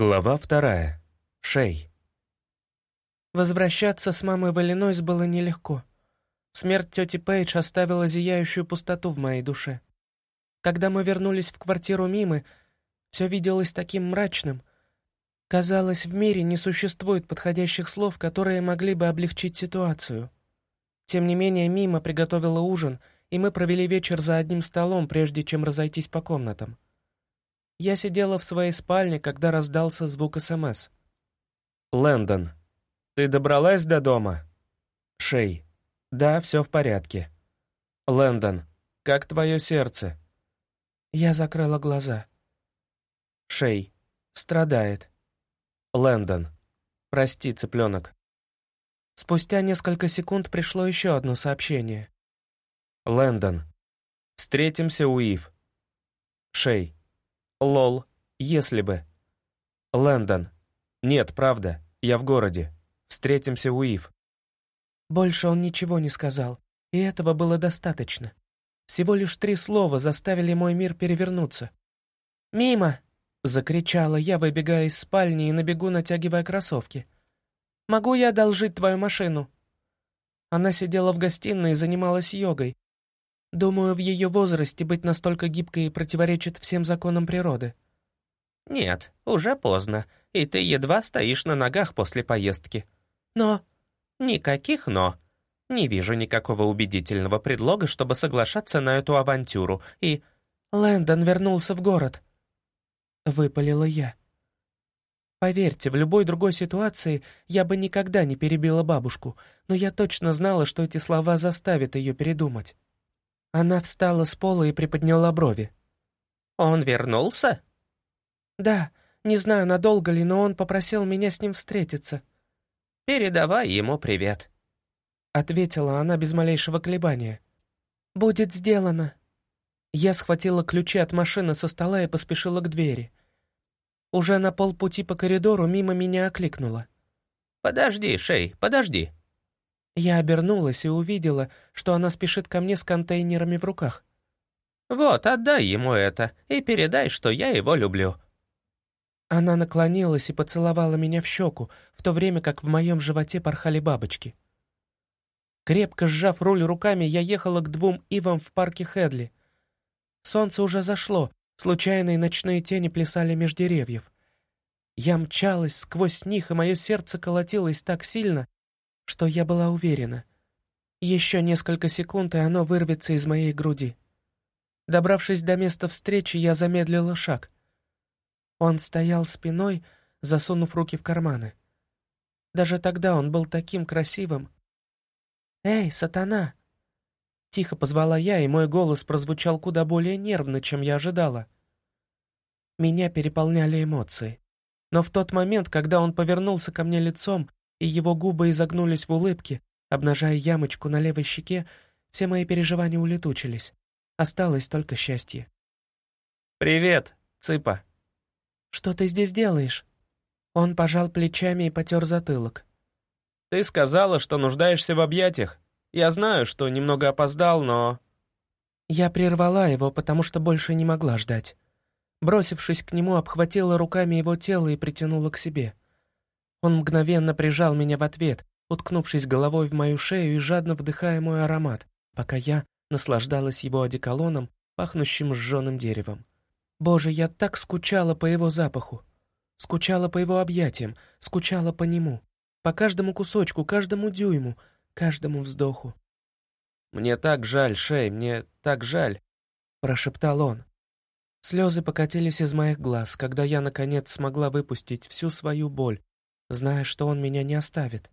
Глава вторая. Шей. Возвращаться с мамой в Иллинойс было нелегко. Смерть тети Пейдж оставила зияющую пустоту в моей душе. Когда мы вернулись в квартиру Мимы, все виделось таким мрачным. Казалось, в мире не существует подходящих слов, которые могли бы облегчить ситуацию. Тем не менее, Мима приготовила ужин, и мы провели вечер за одним столом, прежде чем разойтись по комнатам. Я сидела в своей спальне, когда раздался звук СМС. Лэндон, ты добралась до дома? Шей. Да, все в порядке. Лэндон, как твое сердце? Я закрыла глаза. Шей. Страдает. Лэндон. Прости, цыпленок. Спустя несколько секунд пришло еще одно сообщение. Лэндон. Встретимся у Ив. Шей. Лол, если бы. Лэндон. Нет, правда, я в городе. Встретимся у Ив. Больше он ничего не сказал, и этого было достаточно. Всего лишь три слова заставили мой мир перевернуться. «Мимо!» — закричала я, выбегая из спальни и на бегу натягивая кроссовки. «Могу я одолжить твою машину?» Она сидела в гостиной и занималась йогой, Думаю, в ее возрасте быть настолько гибкой противоречит всем законам природы. Нет, уже поздно, и ты едва стоишь на ногах после поездки. Но... Никаких «но». Не вижу никакого убедительного предлога, чтобы соглашаться на эту авантюру, и... Лэндон вернулся в город. Выпалила я. Поверьте, в любой другой ситуации я бы никогда не перебила бабушку, но я точно знала, что эти слова заставят ее передумать. Она встала с пола и приподняла брови. «Он вернулся?» «Да, не знаю, надолго ли, но он попросил меня с ним встретиться». «Передавай ему привет», — ответила она без малейшего колебания. «Будет сделано». Я схватила ключи от машины со стола и поспешила к двери. Уже на полпути по коридору мимо меня окликнула. «Подожди, Шей, подожди». Я обернулась и увидела, что она спешит ко мне с контейнерами в руках. «Вот, отдай ему это и передай, что я его люблю». Она наклонилась и поцеловала меня в щеку, в то время как в моем животе порхали бабочки. Крепко сжав руль руками, я ехала к двум ивам в парке Хедли. Солнце уже зашло, случайные ночные тени плясали меж деревьев. Я мчалась сквозь них, и мое сердце колотилось так сильно, что я была уверена. Еще несколько секунд, и оно вырвется из моей груди. Добравшись до места встречи, я замедлила шаг. Он стоял спиной, засунув руки в карманы. Даже тогда он был таким красивым. «Эй, сатана!» Тихо позвала я, и мой голос прозвучал куда более нервно, чем я ожидала. Меня переполняли эмоции. Но в тот момент, когда он повернулся ко мне лицом, и его губы изогнулись в улыбке, обнажая ямочку на левой щеке, все мои переживания улетучились. Осталось только счастье. «Привет, Цыпа!» «Что ты здесь делаешь?» Он пожал плечами и потер затылок. «Ты сказала, что нуждаешься в объятиях. Я знаю, что немного опоздал, но...» Я прервала его, потому что больше не могла ждать. Бросившись к нему, обхватила руками его тело и притянула к себе. Он мгновенно прижал меня в ответ, уткнувшись головой в мою шею и жадно вдыхая мой аромат, пока я наслаждалась его одеколоном, пахнущим сжёным деревом. Боже, я так скучала по его запаху. Скучала по его объятиям, скучала по нему. По каждому кусочку, каждому дюйму, каждому вздоху. «Мне так жаль, Шей, мне так жаль», — прошептал он. Слезы покатились из моих глаз, когда я, наконец, смогла выпустить всю свою боль, зная, что он меня не оставит.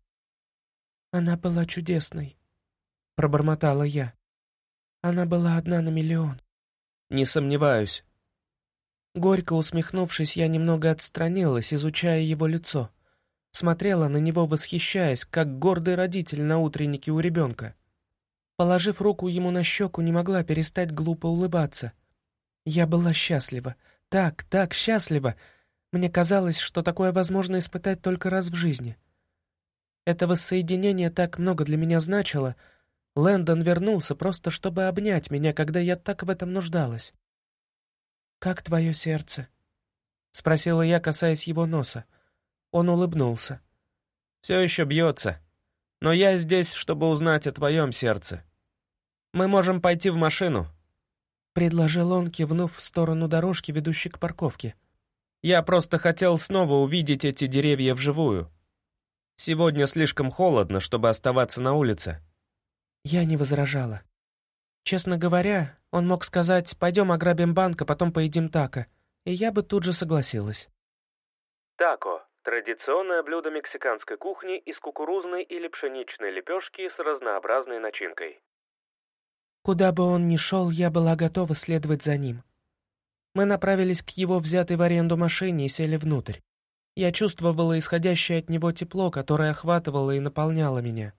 «Она была чудесной», — пробормотала я. «Она была одна на миллион». «Не сомневаюсь». Горько усмехнувшись, я немного отстранилась, изучая его лицо. Смотрела на него, восхищаясь, как гордый родитель на утреннике у ребенка. Положив руку ему на щеку, не могла перестать глупо улыбаться. Я была счастлива, так, так счастлива, мне казалось, что такое возможно испытать только раз в жизни. Это воссоединение так много для меня значило. Лэндон вернулся просто, чтобы обнять меня, когда я так в этом нуждалась. «Как твое сердце?» — Спросила я, касаясь его носа. Он улыбнулся. «Все еще бьется. Но я здесь, чтобы узнать о твоем сердце. Мы можем пойти в машину». Предложил он, кивнув в сторону дорожки, ведущей к парковке. «Я просто хотел снова увидеть эти деревья вживую. Сегодня слишком холодно, чтобы оставаться на улице». Я не возражала. Честно говоря, он мог сказать «пойдем ограбим банк, а потом поедим тако», и я бы тут же согласилась. Тако – традиционное блюдо мексиканской кухни из кукурузной или пшеничной лепешки с разнообразной начинкой. Куда бы он ни шел, я была готова следовать за ним. Мы направились к его взятой в аренду машине и сели внутрь. Я чувствовала исходящее от него тепло, которое охватывало и наполняло меня.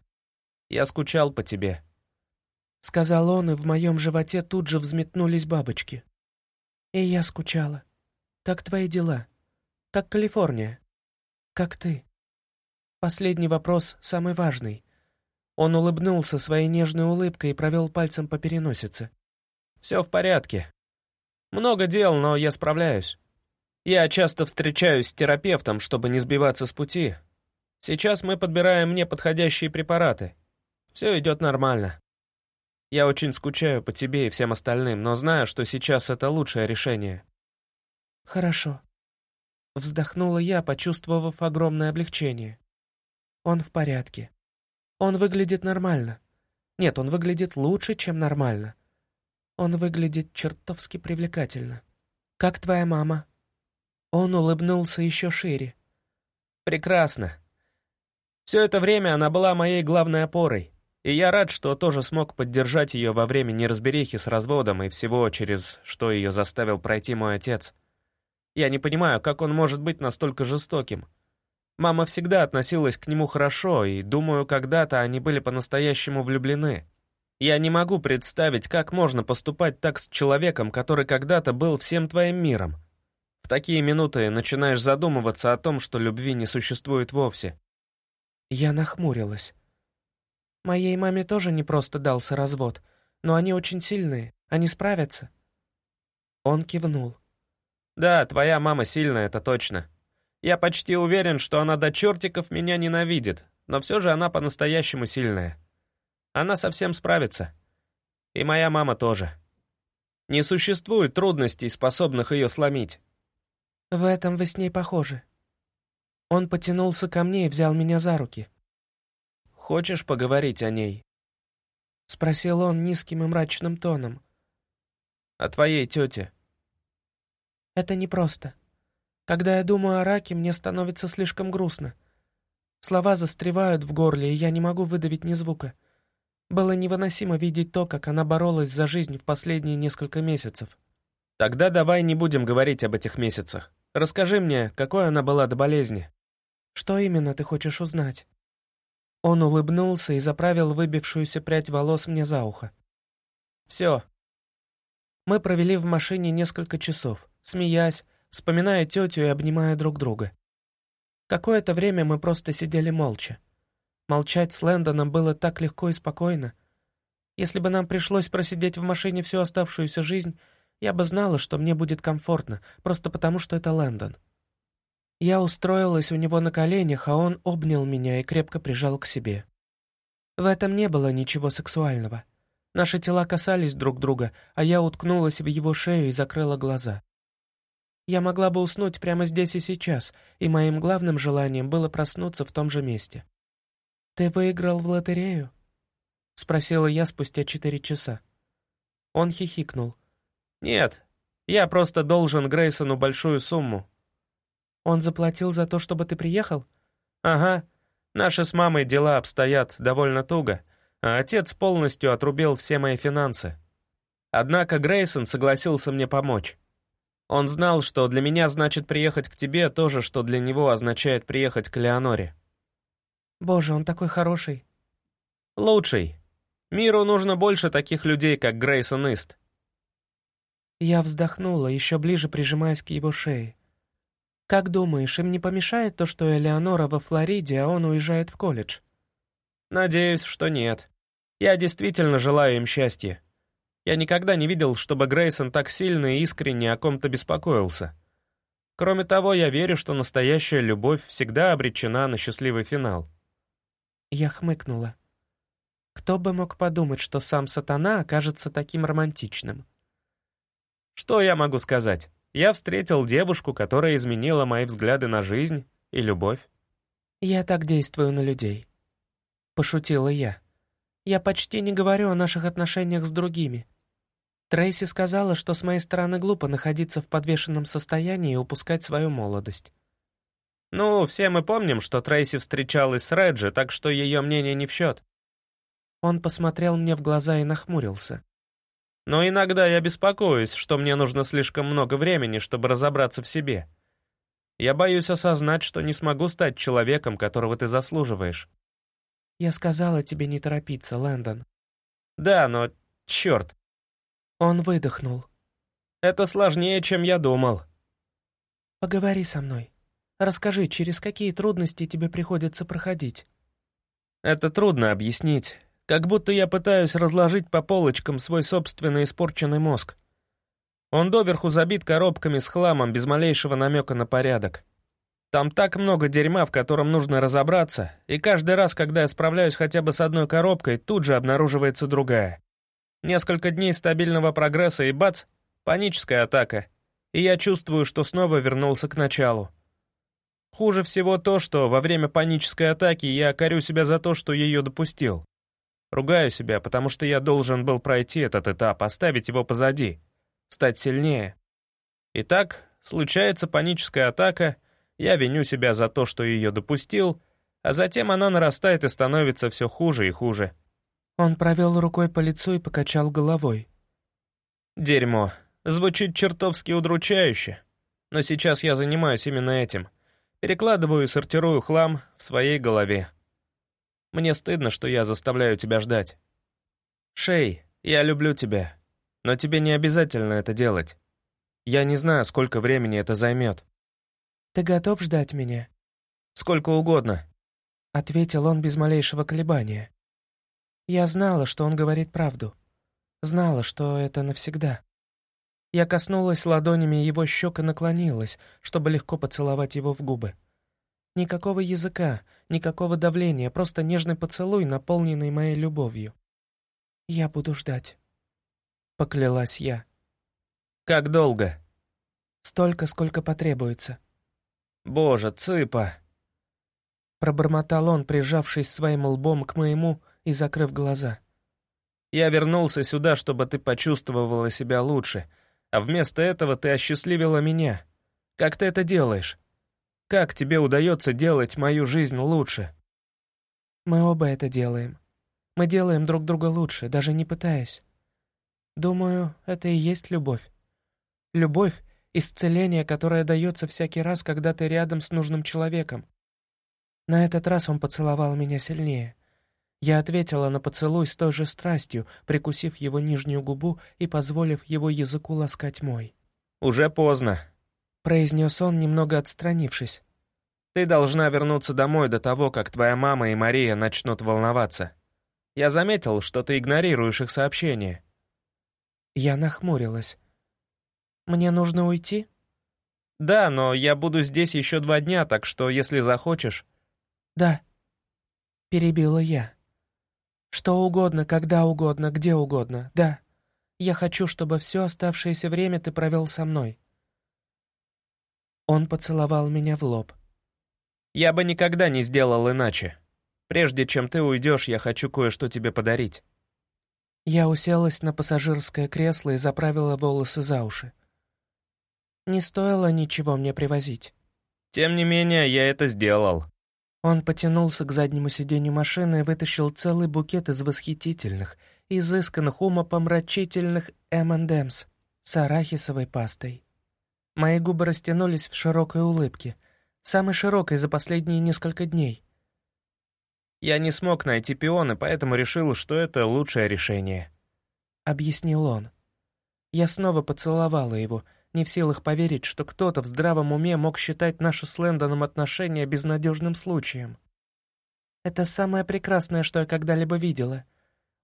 «Я скучал по тебе», — сказал он, и в моем животе тут же взметнулись бабочки. И я скучала. Как твои дела? Как Калифорния? Как ты? Последний вопрос самый важный. Он улыбнулся своей нежной улыбкой и провел пальцем по переносице. «Все в порядке. Много дел, но я справляюсь. Я часто встречаюсь с терапевтом, чтобы не сбиваться с пути. Сейчас мы подбираем мне подходящие препараты. Все идет нормально. Я очень скучаю по тебе и всем остальным, но знаю, что сейчас это лучшее решение. «Хорошо». Вздохнула я, почувствовав огромное облегчение. «Он в порядке. Он выглядит нормально. Нет, он выглядит лучше, чем нормально. Он выглядит чертовски привлекательно. Как твоя мама?» Он улыбнулся еще шире. «Прекрасно. Все это время она была моей главной опорой, и я рад, что тоже смог поддержать ее во время неразберихи с разводом и всего, через что ее заставил пройти мой отец». Я не понимаю, как он может быть настолько жестоким. Мама всегда относилась к нему хорошо, и, думаю, когда-то они были по-настоящему влюблены. Я не могу представить, как можно поступать так с человеком, который когда-то был всем твоим миром. В такие минуты начинаешь задумываться о том, что любви не существует вовсе. Я нахмурилась. Моей маме тоже не просто дался развод, но они очень сильные, они справятся. Он кивнул. «Да, твоя мама сильная, это точно. Я почти уверен, что она до чертиков меня ненавидит, но все же она по-настоящему сильная. Она совсем справится. И моя мама тоже. Не существует трудностей, способных ее сломить». «В этом вы с ней похожи». Он потянулся ко мне и взял меня за руки. «Хочешь поговорить о ней?» — спросил он низким и мрачным тоном. «О твоей тете». Это непросто. Когда я думаю о раке, мне становится слишком грустно. Слова застревают в горле, и я не могу выдавить ни звука. Было невыносимо видеть то, как она боролась за жизнь в последние несколько месяцев. Тогда давай не будем говорить об этих месяцах. Расскажи мне, какой она была до болезни. Что именно ты хочешь узнать? Он улыбнулся и заправил выбившуюся прядь волос мне за ухо. Все. Мы провели в машине несколько часов смеясь, вспоминая тетю и обнимая друг друга. Какое-то время мы просто сидели молча. Молчать с Лэндоном было так легко и спокойно. Если бы нам пришлось просидеть в машине всю оставшуюся жизнь, я бы знала, что мне будет комфортно, просто потому что это Лэндон. Я устроилась у него на коленях, а он обнял меня и крепко прижал к себе. В этом не было ничего сексуального. Наши тела касались друг друга, а я уткнулась в его шею и закрыла глаза. Я могла бы уснуть прямо здесь и сейчас, и моим главным желанием было проснуться в том же месте. «Ты выиграл в лотерею?» — спросила я спустя четыре часа. Он хихикнул. «Нет, я просто должен Грейсону большую сумму». «Он заплатил за то, чтобы ты приехал?» «Ага. Наши с мамой дела обстоят довольно туго, а отец полностью отрубил все мои финансы. Однако Грейсон согласился мне помочь. Он знал, что для меня значит приехать к тебе то же, что для него означает приехать к Леоноре. Боже, он такой хороший. Лучший. Миру нужно больше таких людей, как Грейсон Ист. Я вздохнула, еще ближе прижимаясь к его шее. «Как думаешь, им не помешает то, что Элеонора во Флориде, а он уезжает в колледж?» «Надеюсь, что нет. Я действительно желаю им счастья. Я никогда не видел, чтобы Грейсон так сильно и искренне о ком-то беспокоился. Кроме того, я верю, что настоящая любовь всегда обречена на счастливый финал. Я хмыкнула. Кто бы мог подумать, что сам сатана окажется таким романтичным? Что я могу сказать? Я встретил девушку, которая изменила мои взгляды на жизнь и любовь. Я так действую на людей. Пошутила я. Я почти не говорю о наших отношениях с другими. Трейси сказала, что с моей стороны глупо находиться в подвешенном состоянии и упускать свою молодость. Ну, все мы помним, что Трейси встречалась с Реджи, так что ее мнение не в счет. Он посмотрел мне в глаза и нахмурился. Но иногда я беспокоюсь, что мне нужно слишком много времени, чтобы разобраться в себе. Я боюсь осознать, что не смогу стать человеком, которого ты заслуживаешь. Я сказала тебе не торопиться, Лэндон. Да, но... черт. Он выдохнул. Это сложнее, чем я думал. Поговори со мной. Расскажи, через какие трудности тебе приходится проходить. Это трудно объяснить. Как будто я пытаюсь разложить по полочкам свой собственный испорченный мозг. Он доверху забит коробками с хламом без малейшего намека на порядок. Там так много дерьма, в котором нужно разобраться, и каждый раз, когда я справляюсь хотя бы с одной коробкой, тут же обнаруживается другая. Несколько дней стабильного прогресса и бац, паническая атака. И я чувствую, что снова вернулся к началу. Хуже всего то, что во время панической атаки я корю себя за то, что ее допустил. Ругаю себя, потому что я должен был пройти этот этап, оставить его позади, стать сильнее. Итак, случается паническая атака, я виню себя за то, что ее допустил, а затем она нарастает и становится все хуже и хуже. Он провел рукой по лицу и покачал головой. Дерьмо. Звучит чертовски удручающе. Но сейчас я занимаюсь именно этим. Перекладываю и сортирую хлам в своей голове. Мне стыдно, что я заставляю тебя ждать. Шей, я люблю тебя, но тебе не обязательно это делать. Я не знаю, сколько времени это займет. Ты готов ждать меня? Сколько угодно. Ответил он без малейшего колебания. Я знала, что он говорит правду. Знала, что это навсегда. Я коснулась ладонями его щек и наклонилась, чтобы легко поцеловать его в губы. Никакого языка, никакого давления, просто нежный поцелуй, наполненный моей любовью. «Я буду ждать», — поклялась я. «Как долго?» «Столько, сколько потребуется». «Боже, цыпа!» Пробормотал он, прижавшись своим лбом к моему и закрыв глаза. «Я вернулся сюда, чтобы ты почувствовала себя лучше, а вместо этого ты осчастливила меня. Как ты это делаешь?» Как тебе удается делать мою жизнь лучше?» «Мы оба это делаем. Мы делаем друг друга лучше, даже не пытаясь. Думаю, это и есть любовь. Любовь — исцеление, которое дается всякий раз, когда ты рядом с нужным человеком. На этот раз он поцеловал меня сильнее. Я ответила на поцелуй с той же страстью, прикусив его нижнюю губу и позволив его языку ласкать мой. «Уже поздно», произнес он, немного отстранившись. «Ты должна вернуться домой до того, как твоя мама и Мария начнут волноваться. Я заметил, что ты игнорируешь их сообщения». Я нахмурилась. «Мне нужно уйти?» «Да, но я буду здесь еще два дня, так что, если захочешь...» «Да», — перебила я. «Что угодно, когда угодно, где угодно, да. Я хочу, чтобы все оставшееся время ты провел со мной». Он поцеловал меня в лоб. «Я бы никогда не сделал иначе. Прежде чем ты уйдешь, я хочу кое-что тебе подарить». Я уселась на пассажирское кресло и заправила волосы за уши. Не стоило ничего мне привозить. Тем не менее, я это сделал. Он потянулся к заднему сиденью машины и вытащил целый букет из восхитительных, изысканных, умопомрачительных M&M's с арахисовой пастой. Мои губы растянулись в широкой улыбке, самой широкой за последние несколько дней. «Я не смог найти пионы, поэтому решил, что это лучшее решение», — объяснил он. Я снова поцеловала его, не в силах поверить, что кто-то в здравом уме мог считать наши с Лэндоном отношения безнадежным случаем. «Это самое прекрасное, что я когда-либо видела.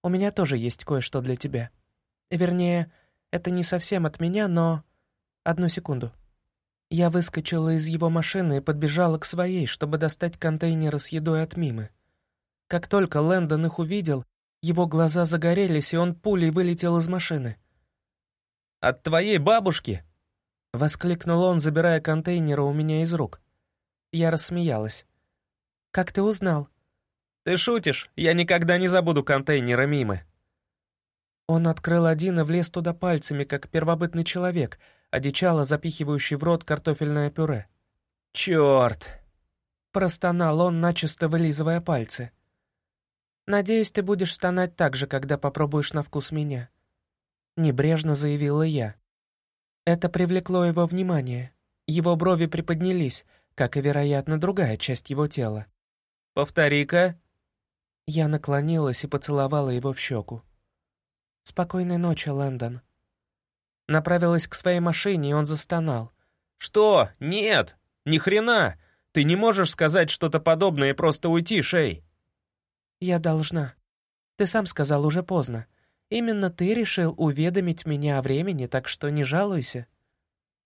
У меня тоже есть кое-что для тебя. Вернее, это не совсем от меня, но...» Одну секунду». Я выскочила из его машины и подбежала к своей, чтобы достать контейнеры с едой от Мимы. Как только Лэндон их увидел, его глаза загорелись, и он пулей вылетел из машины. «От твоей бабушки?» — воскликнул он, забирая контейнеры у меня из рук. Я рассмеялась. «Как ты узнал?» «Ты шутишь? Я никогда не забуду контейнера Мимы». Он открыл один и влез туда пальцами, как первобытный человек, одичало запихивающий в рот картофельное пюре. «Черт!» — простонал он, начисто вылизывая пальцы. «Надеюсь, ты будешь стонать так же, когда попробуешь на вкус меня», — небрежно заявила я. Это привлекло его внимание. Его брови приподнялись, как и, вероятно, другая часть его тела. «Повтори-ка». Я наклонилась и поцеловала его в щеку. «Спокойной ночи, Лэндон». Направилась к своей машине, и он застонал. «Что? Нет! Ни хрена! Ты не можешь сказать что-то подобное и просто уйти, Шей!» «Я должна. Ты сам сказал уже поздно. Именно ты решил уведомить меня о времени, так что не жалуйся».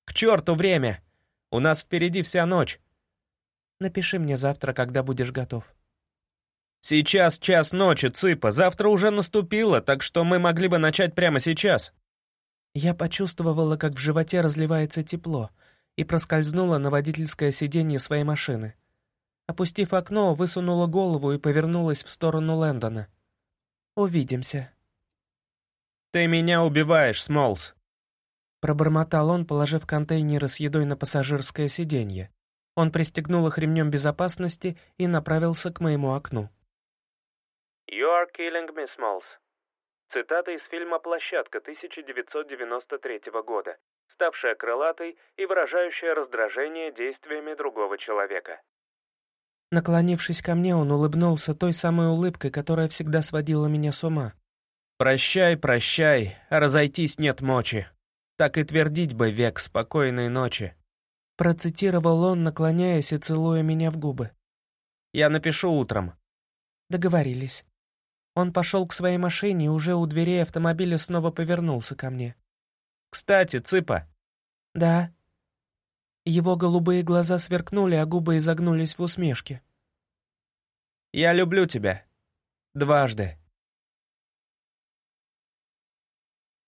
«К черту время! У нас впереди вся ночь!» «Напиши мне завтра, когда будешь готов». «Сейчас час ночи, Цыпа, завтра уже наступило, так что мы могли бы начать прямо сейчас». Я почувствовала, как в животе разливается тепло, и проскользнула на водительское сиденье своей машины. Опустив окно, высунула голову и повернулась в сторону Лэндона. «Увидимся». «Ты меня убиваешь, Смолс!» Пробормотал он, положив контейнеры с едой на пассажирское сиденье. Он пристегнул их ремнем безопасности и направился к моему окну. «You are killing me, Smalls». Цитата из фильма «Площадка» 1993 года, ставшая крылатой и выражающая раздражение действиями другого человека. Наклонившись ко мне, он улыбнулся той самой улыбкой, которая всегда сводила меня с ума. «Прощай, прощай, разойтись нет мочи. Так и твердить бы век спокойной ночи». Процитировал он, наклоняясь и целуя меня в губы. «Я напишу утром». Договорились. Он пошел к своей машине и уже у дверей автомобиля снова повернулся ко мне. «Кстати, Цыпа». «Да». Его голубые глаза сверкнули, а губы изогнулись в усмешке. «Я люблю тебя. Дважды».